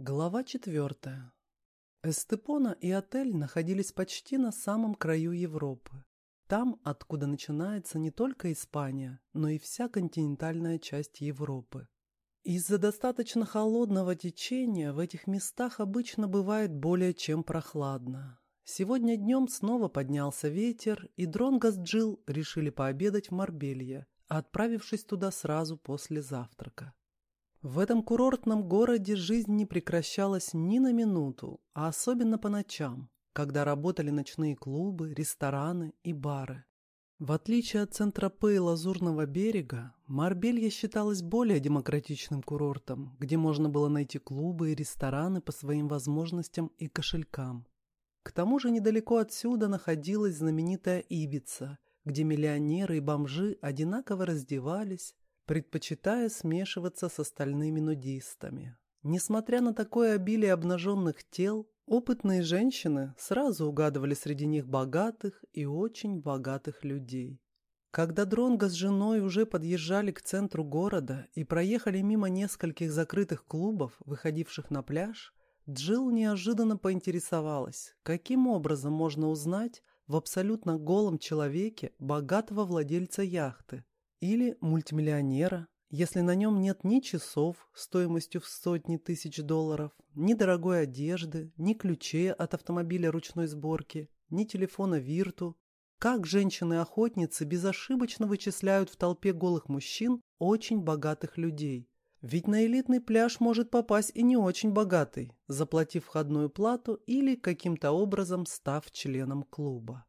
Глава четвертая. Эстепона и отель находились почти на самом краю Европы. Там, откуда начинается не только Испания, но и вся континентальная часть Европы. Из-за достаточно холодного течения в этих местах обычно бывает более чем прохладно. Сегодня днем снова поднялся ветер, и Дронго с Джилл решили пообедать в Марбелье, отправившись туда сразу после завтрака. В этом курортном городе жизнь не прекращалась ни на минуту, а особенно по ночам, когда работали ночные клубы, рестораны и бары. В отличие от Центропе и Лазурного берега, Марбелья считалась более демократичным курортом, где можно было найти клубы и рестораны по своим возможностям и кошелькам. К тому же недалеко отсюда находилась знаменитая Ибица, где миллионеры и бомжи одинаково раздевались, предпочитая смешиваться с остальными нудистами. Несмотря на такое обилие обнаженных тел, опытные женщины сразу угадывали среди них богатых и очень богатых людей. Когда Дронго с женой уже подъезжали к центру города и проехали мимо нескольких закрытых клубов, выходивших на пляж, Джилл неожиданно поинтересовалась, каким образом можно узнать в абсолютно голом человеке богатого владельца яхты, или мультимиллионера, если на нем нет ни часов стоимостью в сотни тысяч долларов, ни дорогой одежды, ни ключей от автомобиля ручной сборки, ни телефона Вирту. Как женщины-охотницы безошибочно вычисляют в толпе голых мужчин очень богатых людей. Ведь на элитный пляж может попасть и не очень богатый, заплатив входную плату или каким-то образом став членом клуба.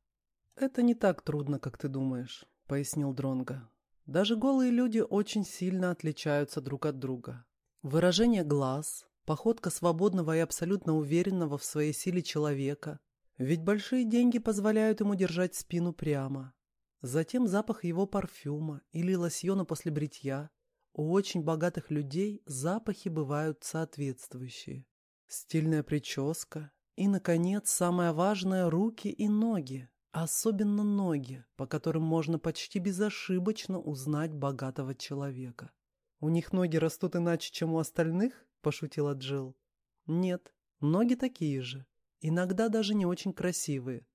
«Это не так трудно, как ты думаешь», — пояснил Дронго. Даже голые люди очень сильно отличаются друг от друга. Выражение глаз, походка свободного и абсолютно уверенного в своей силе человека. Ведь большие деньги позволяют ему держать спину прямо. Затем запах его парфюма или лосьона после бритья. У очень богатых людей запахи бывают соответствующие. Стильная прическа. И, наконец, самое важное – руки и ноги. Особенно ноги, по которым можно почти безошибочно узнать богатого человека. «У них ноги растут иначе, чем у остальных?» – пошутила Джилл. «Нет, ноги такие же. Иногда даже не очень красивые.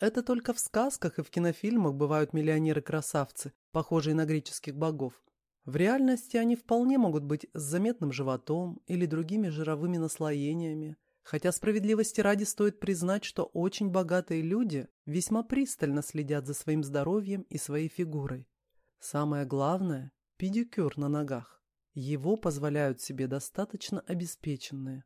Это только в сказках и в кинофильмах бывают миллионеры-красавцы, похожие на греческих богов. В реальности они вполне могут быть с заметным животом или другими жировыми наслоениями, Хотя справедливости ради стоит признать, что очень богатые люди весьма пристально следят за своим здоровьем и своей фигурой. Самое главное – педикюр на ногах. Его позволяют себе достаточно обеспеченные.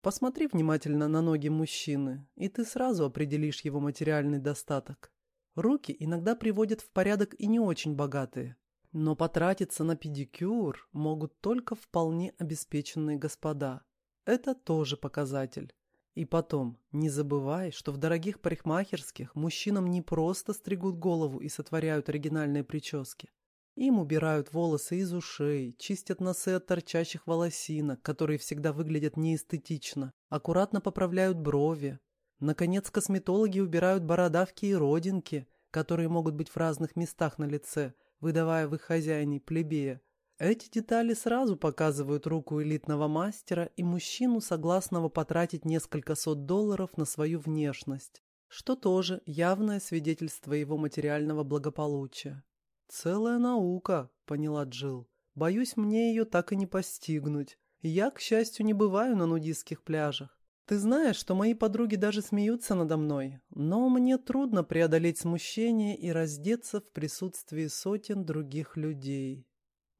Посмотри внимательно на ноги мужчины, и ты сразу определишь его материальный достаток. Руки иногда приводят в порядок и не очень богатые. Но потратиться на педикюр могут только вполне обеспеченные господа – это тоже показатель. И потом, не забывай, что в дорогих парикмахерских мужчинам не просто стригут голову и сотворяют оригинальные прически. Им убирают волосы из ушей, чистят носы от торчащих волосинок, которые всегда выглядят неэстетично, аккуратно поправляют брови. Наконец, косметологи убирают бородавки и родинки, которые могут быть в разных местах на лице, выдавая в их хозяине плебея, эти детали сразу показывают руку элитного мастера и мужчину, согласного потратить несколько сот долларов на свою внешность, что тоже явное свидетельство его материального благополучия. «Целая наука», — поняла Джилл. «Боюсь, мне ее так и не постигнуть. Я, к счастью, не бываю на нудистских пляжах. Ты знаешь, что мои подруги даже смеются надо мной, но мне трудно преодолеть смущение и раздеться в присутствии сотен других людей».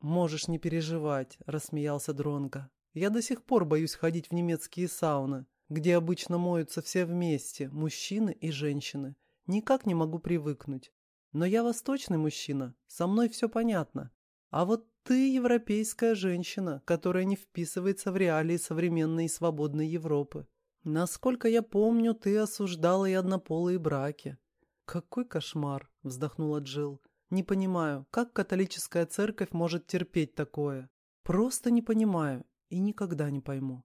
«Можешь не переживать», — рассмеялся Дронго. «Я до сих пор боюсь ходить в немецкие сауны, где обычно моются все вместе, мужчины и женщины. Никак не могу привыкнуть. Но я восточный мужчина, со мной все понятно. А вот ты европейская женщина, которая не вписывается в реалии современной и свободной Европы. Насколько я помню, ты осуждала и однополые браки». «Какой кошмар!» — вздохнула Джилл. Не понимаю, как католическая церковь может терпеть такое. Просто не понимаю и никогда не пойму.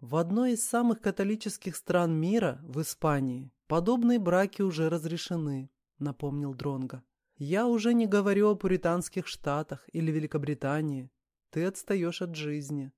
В одной из самых католических стран мира, в Испании, подобные браки уже разрешены, напомнил Дронга. Я уже не говорю о пуританских штатах или Великобритании. Ты отстаешь от жизни.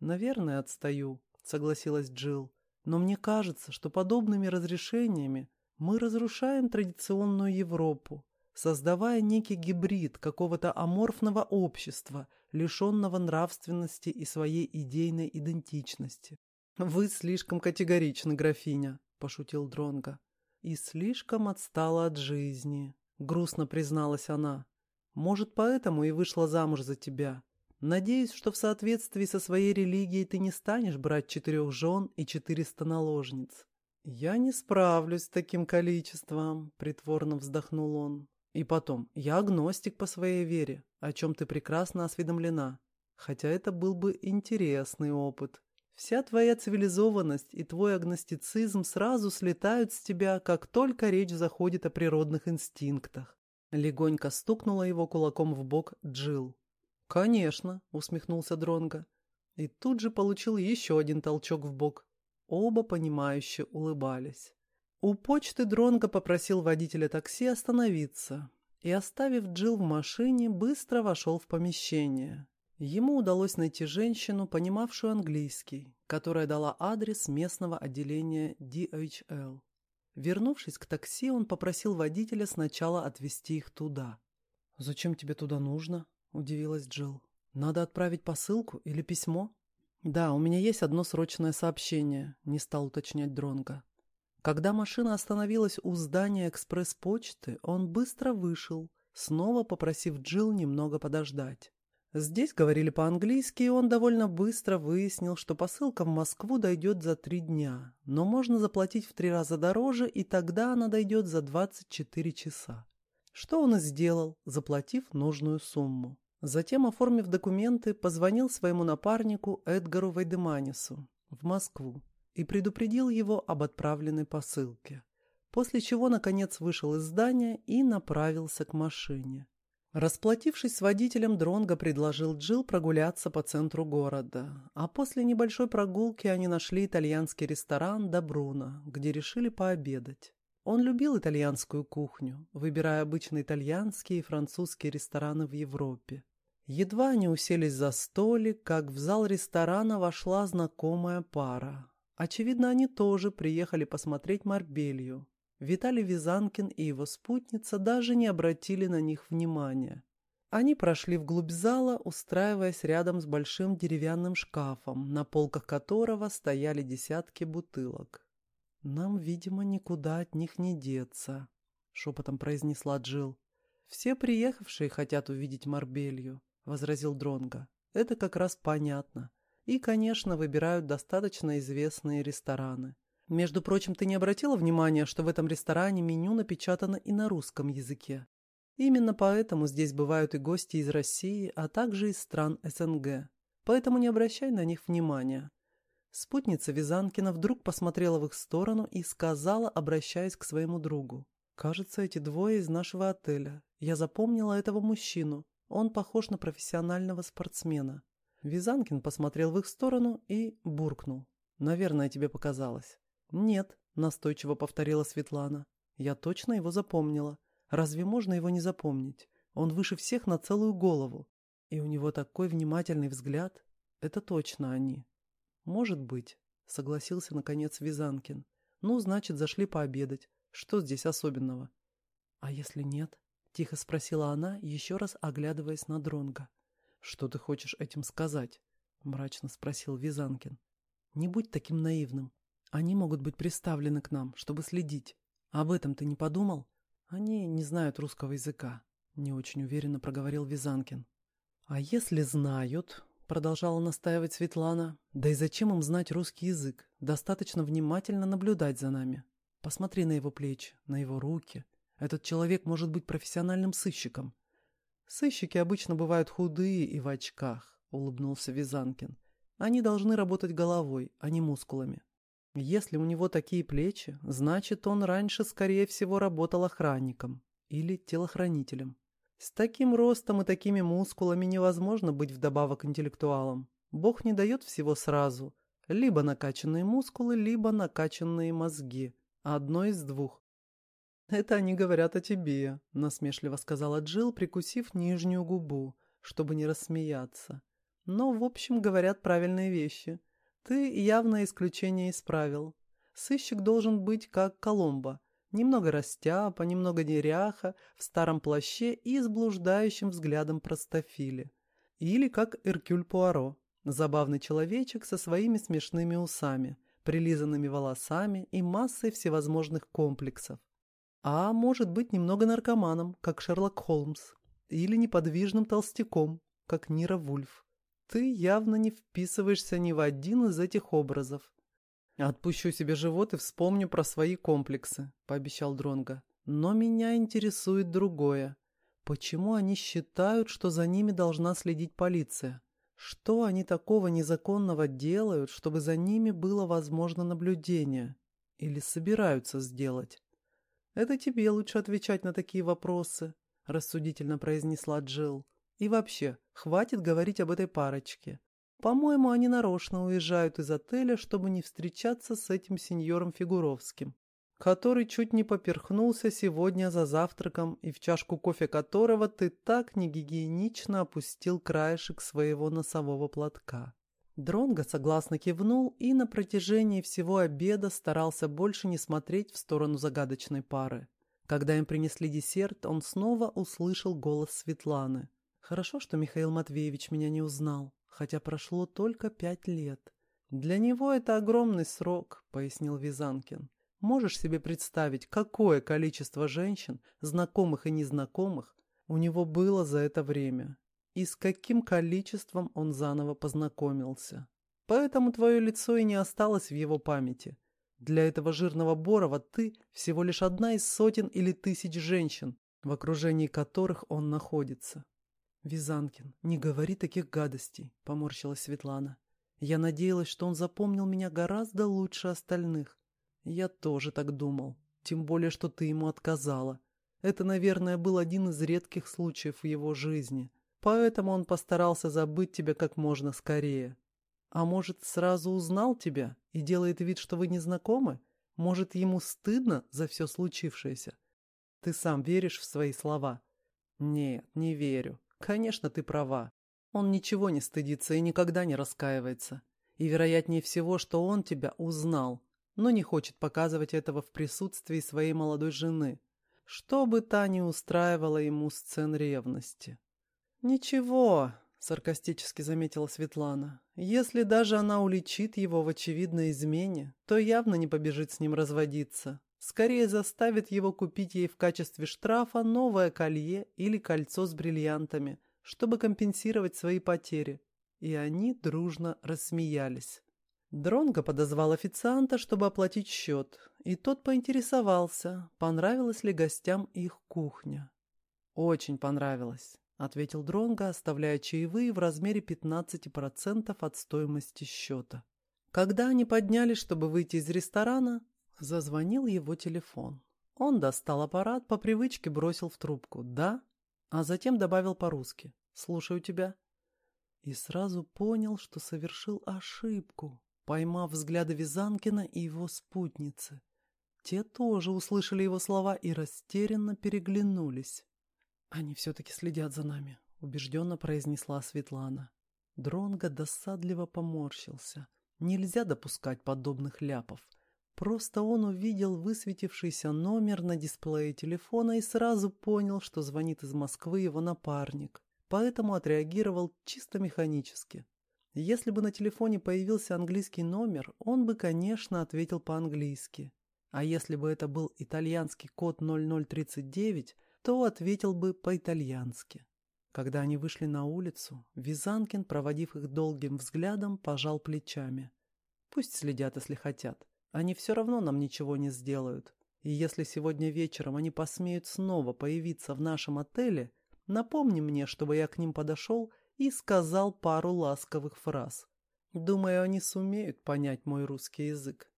Наверное, отстаю, согласилась Джилл. «Но мне кажется, что подобными разрешениями мы разрушаем традиционную Европу, создавая некий гибрид какого-то аморфного общества, лишенного нравственности и своей идейной идентичности. «Вы слишком категоричны, графиня», — пошутил Дронга. «И слишком отстала от жизни», — грустно призналась она. «Может, поэтому и вышла замуж за тебя. Надеюсь, что в соответствии со своей религией ты не станешь брать четырех жен и четыреста наложниц». «Я не справлюсь с таким количеством», — притворно вздохнул он. И потом, я агностик по своей вере, о чем ты прекрасно осведомлена. Хотя это был бы интересный опыт. Вся твоя цивилизованность и твой агностицизм сразу слетают с тебя, как только речь заходит о природных инстинктах. Легонько стукнула его кулаком в бок Джил. «Конечно», — усмехнулся Дронго. И тут же получил еще один толчок в бок. Оба понимающе улыбались. У почты Дронго попросил водителя такси остановиться и, оставив Джилл в машине, быстро вошел в помещение. Ему удалось найти женщину, понимавшую английский, которая дала адрес местного отделения DHL. Вернувшись к такси, он попросил водителя сначала отвезти их туда. «Зачем тебе туда нужно?» – удивилась Джилл. «Надо отправить посылку или письмо?» «Да, у меня есть одно срочное сообщение», – не стал уточнять Дронго. Когда машина остановилась у здания экспресс-почты, он быстро вышел, снова попросив Джилл немного подождать. Здесь говорили по-английски, и он довольно быстро выяснил, что посылка в Москву дойдет за три дня, но можно заплатить в три раза дороже, и тогда она дойдет за 24 часа. Что он и сделал, заплатив нужную сумму. Затем, оформив документы, позвонил своему напарнику Эдгару Вайдеманису в Москву и предупредил его об отправленной посылке, после чего, наконец, вышел из здания и направился к машине. Расплатившись с водителем, Дронго предложил Джилл прогуляться по центру города, а после небольшой прогулки они нашли итальянский ресторан «Добруно», где решили пообедать. Он любил итальянскую кухню, выбирая обычно итальянские и французские рестораны в Европе. Едва они уселись за столик, как в зал ресторана вошла знакомая пара. Очевидно, они тоже приехали посмотреть Марбелью. Виталий Визанкин и его спутница даже не обратили на них внимания. Они прошли вглубь зала, устраиваясь рядом с большим деревянным шкафом, на полках которого стояли десятки бутылок. «Нам, видимо, никуда от них не деться», — шепотом произнесла Джил. «Все приехавшие хотят увидеть Марбелью», — возразил Дронга. «Это как раз понятно. И, конечно, выбирают достаточно известные рестораны. Между прочим, ты не обратила внимания, что в этом ресторане меню напечатано и на русском языке? Именно поэтому здесь бывают и гости из России, а также из стран СНГ. Поэтому не обращай на них внимания. Спутница Визанкина вдруг посмотрела в их сторону и сказала, обращаясь к своему другу. «Кажется, эти двое из нашего отеля. Я запомнила этого мужчину. Он похож на профессионального спортсмена. Визанкин посмотрел в их сторону и буркнул. «Наверное, тебе показалось». «Нет», — настойчиво повторила Светлана. «Я точно его запомнила. Разве можно его не запомнить? Он выше всех на целую голову. И у него такой внимательный взгляд. Это точно они». «Может быть», — согласился наконец Визанкин. «Ну, значит, зашли пообедать. Что здесь особенного?» «А если нет?» — тихо спросила она, еще раз оглядываясь на Дронга. «Что ты хочешь этим сказать?» — мрачно спросил Визанкин. «Не будь таким наивным. Они могут быть приставлены к нам, чтобы следить. Об этом ты не подумал? Они не знают русского языка», — не очень уверенно проговорил Визанкин. «А если знают?» — продолжала настаивать Светлана. «Да и зачем им знать русский язык? Достаточно внимательно наблюдать за нами. Посмотри на его плечи, на его руки. Этот человек может быть профессиональным сыщиком. «Сыщики обычно бывают худые и в очках», — улыбнулся Визанкин. «Они должны работать головой, а не мускулами. Если у него такие плечи, значит, он раньше, скорее всего, работал охранником или телохранителем. С таким ростом и такими мускулами невозможно быть вдобавок интеллектуалом. Бог не дает всего сразу. Либо накачанные мускулы, либо накачанные мозги. Одно из двух. «Это они говорят о тебе», — насмешливо сказала Джилл, прикусив нижнюю губу, чтобы не рассмеяться. «Но, в общем, говорят правильные вещи. Ты явное исключение исправил. Сыщик должен быть как Коломбо. Немного растяпа, немного неряха, в старом плаще и с блуждающим взглядом простофили. Или как Эркюль Пуаро, забавный человечек со своими смешными усами, прилизанными волосами и массой всевозможных комплексов. А может быть немного наркоманом, как Шерлок Холмс, или неподвижным толстяком, как Нира Вульф. Ты явно не вписываешься ни в один из этих образов. «Отпущу себе живот и вспомню про свои комплексы», — пообещал Дронга. «Но меня интересует другое. Почему они считают, что за ними должна следить полиция? Что они такого незаконного делают, чтобы за ними было возможно наблюдение? Или собираются сделать?» «Это тебе лучше отвечать на такие вопросы», — рассудительно произнесла Джилл. «И вообще, хватит говорить об этой парочке. По-моему, они нарочно уезжают из отеля, чтобы не встречаться с этим сеньором Фигуровским, который чуть не поперхнулся сегодня за завтраком и в чашку кофе которого ты так негигиенично опустил краешек своего носового платка. Дронго согласно кивнул и на протяжении всего обеда старался больше не смотреть в сторону загадочной пары. Когда им принесли десерт, он снова услышал голос Светланы. «Хорошо, что Михаил Матвеевич меня не узнал хотя прошло только пять лет. «Для него это огромный срок», — пояснил Визанкин. «Можешь себе представить, какое количество женщин, знакомых и незнакомых, у него было за это время, и с каким количеством он заново познакомился. Поэтому твое лицо и не осталось в его памяти. Для этого жирного Борова ты всего лишь одна из сотен или тысяч женщин, в окружении которых он находится. «Визанкин, не говори таких гадостей», — поморщилась Светлана. «Я надеялась, что он запомнил меня гораздо лучше остальных. Я тоже так думал, тем более, что ты ему отказала. Это, наверное, был один из редких случаев в его жизни, поэтому он постарался забыть тебя как можно скорее. А может, сразу узнал тебя и делает вид, что вы не знакомы? Может, ему стыдно за все случившееся? Ты сам веришь в свои слова?» «Нет, не верю. Конечно, ты права. Он ничего не стыдится и никогда не раскаивается. И вероятнее всего, что он тебя узнал, но не хочет показывать этого в присутствии своей молодой жены, чтобы та не устраивала ему сцен ревности. «Ничего», — саркастически заметила Светлана, «если даже она уличит его в очевидной измене, то явно не побежит с ним разводиться. Скорее заставит его купить ей в качестве штрафа новое колье или кольцо с бриллиантами, чтобы компенсировать свои потери. И они дружно рассмеялись. Дронго подозвал официанта, чтобы оплатить счет, и тот поинтересовался, понравилась ли гостям их кухня. «Очень понравилось», — ответил Дронго, оставляя чаевые в размере 15% от стоимости счета. Когда они поднялись, чтобы выйти из ресторана, Зазвонил его телефон. Он достал аппарат, по привычке бросил в трубку «да», а затем добавил по-русски «слушаю тебя». И сразу понял, что совершил ошибку, поймав взгляды Визанкина и его спутницы. Те тоже услышали его слова и растерянно переглянулись. «Они все-таки следят за нами», — убежденно произнесла Светлана. Дронго досадливо поморщился. Нельзя допускать подобных ляпов. Просто он увидел высветившийся номер на дисплее телефона и сразу понял, что звонит из Москвы его напарник, поэтому отреагировал чисто механически. Если бы на телефоне появился английский номер, он бы, конечно, ответил по-английски. А если бы это был итальянский код 0039, то ответил бы по-итальянски. Когда они вышли на улицу, Визанкин, проводив их долгим взглядом, пожал плечами. Пусть следят, если хотят. Они все равно нам ничего не сделают. И если сегодня вечером они посмеют снова появиться в нашем отеле, напомни мне, чтобы я к ним подошел и сказал пару ласковых фраз. Думаю, они сумеют понять мой русский язык.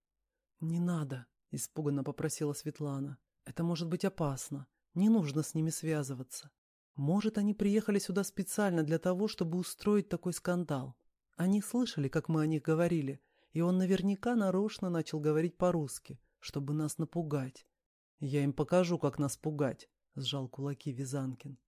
«Не надо», — испуганно попросила Светлана. «Это может быть опасно. Не нужно с ними связываться. Может, они приехали сюда специально для того, чтобы устроить такой скандал. Они слышали, как мы о них говорили, и он наверняка нарочно начал говорить по-русски, чтобы нас напугать. «Я им покажу, как нас пугать», — сжал кулаки Визанкин.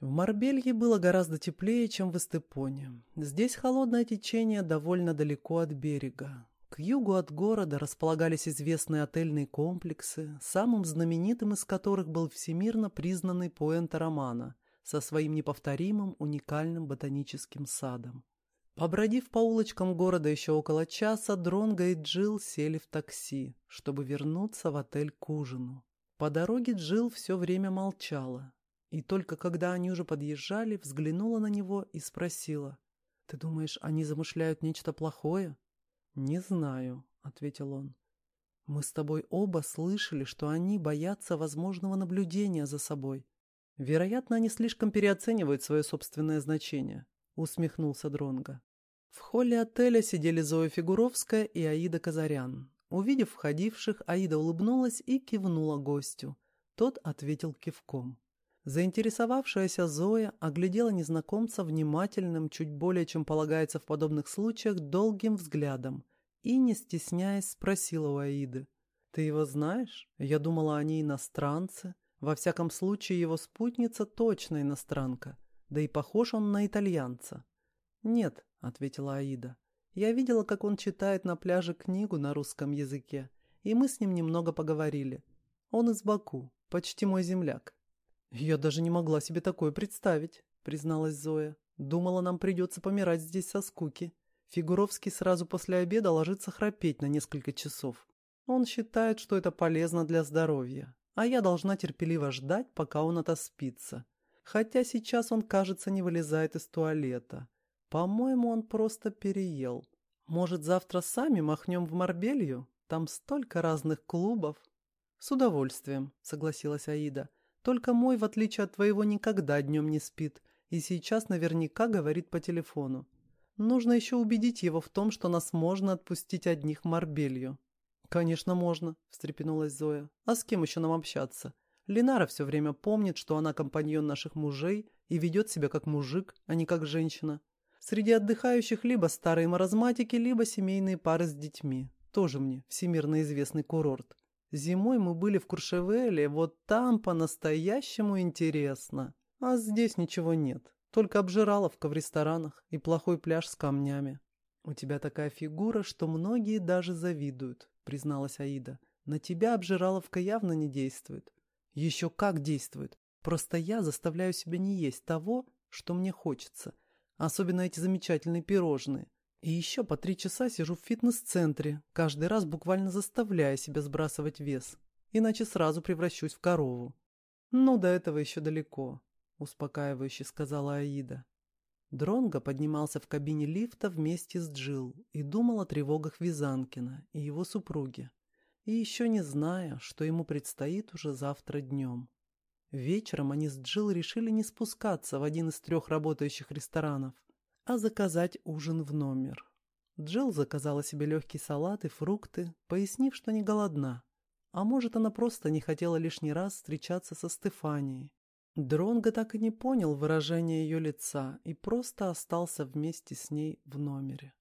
В Марбелье было гораздо теплее, чем в Эстепоне. Здесь холодное течение довольно далеко от берега. К югу от города располагались известные отельные комплексы, самым знаменитым из которых был всемирно признанный Пуэнто Романо со своим неповторимым уникальным ботаническим садом. Побродив по улочкам города еще около часа, Дронго и Джилл сели в такси, чтобы вернуться в отель к ужину. По дороге Джилл все время молчала, и только когда они уже подъезжали, взглянула на него и спросила. «Ты думаешь, они замышляют нечто плохое?» «Не знаю», — ответил он. «Мы с тобой оба слышали, что они боятся возможного наблюдения за собой. Вероятно, они слишком переоценивают свое собственное значение», — усмехнулся Дронго. В холле отеля сидели Зоя Фигуровская и Аида Казарян. Увидев входивших, Аида улыбнулась и кивнула гостю. Тот ответил кивком. Заинтересовавшаяся Зоя оглядела незнакомца внимательным, чуть более чем полагается в подобных случаях, долгим взглядом и, не стесняясь, спросила у Аиды. «Ты его знаешь? Я думала, они иностранцы. Во всяком случае, его спутница точно иностранка. Да и похож он на итальянца». «Нет», — ответила Аида. «Я видела, как он читает на пляже книгу на русском языке, и мы с ним немного поговорили. Он из Баку, почти мой земляк. «Я даже не могла себе такое представить», — призналась Зоя. «Думала, нам придется помирать здесь со скуки. Фигуровский сразу после обеда ложится храпеть на несколько часов. Он считает, что это полезно для здоровья, а я должна терпеливо ждать, пока он отоспится. Хотя сейчас он, кажется, не вылезает из туалета. По-моему, он просто переел. Может, завтра сами махнем в Марбелью? Там столько разных клубов». «С удовольствием», — согласилась Аида. Только мой, в отличие от твоего, никогда днем не спит и сейчас наверняка говорит по телефону. Нужно еще убедить его в том, что нас можно отпустить одних в Марбелью. «Конечно, можно», — встрепенулась Зоя. «А с кем еще нам общаться? Линара все время помнит, что она компаньон наших мужей и ведет себя как мужик, а не как женщина. Среди отдыхающих либо старые маразматики, либо семейные пары с детьми. Тоже мне всемирно известный курорт. Зимой мы были в Куршевеле, вот там по-настоящему интересно. А здесь ничего нет. Только обжираловка в ресторанах и плохой пляж с камнями. «У тебя такая фигура, что многие даже завидуют», — призналась Аида. «На тебя обжираловка явно не действует». «Еще как действует. Просто я заставляю себя не есть того, что мне хочется. Особенно эти замечательные пирожные. И еще по три часа сижу в фитнес-центре, каждый раз буквально заставляя себя сбрасывать вес, иначе сразу превращусь в корову. «Ну, до этого еще далеко», — успокаивающе сказала Аида. Дронго поднимался в кабине лифта вместе с Джил и думал о тревогах Визанкина и его супруги, и еще не зная, что ему предстоит уже завтра днем. Вечером они с Джил решили не спускаться в один из трех работающих ресторанов, а заказать ужин в номер. Джилл заказала себе легкий салат и фрукты, пояснив, что не голодна. А может, она просто не хотела лишний раз встречаться со Стефанией. Дронго так и не понял выражения ее лица и просто остался вместе с ней в номере.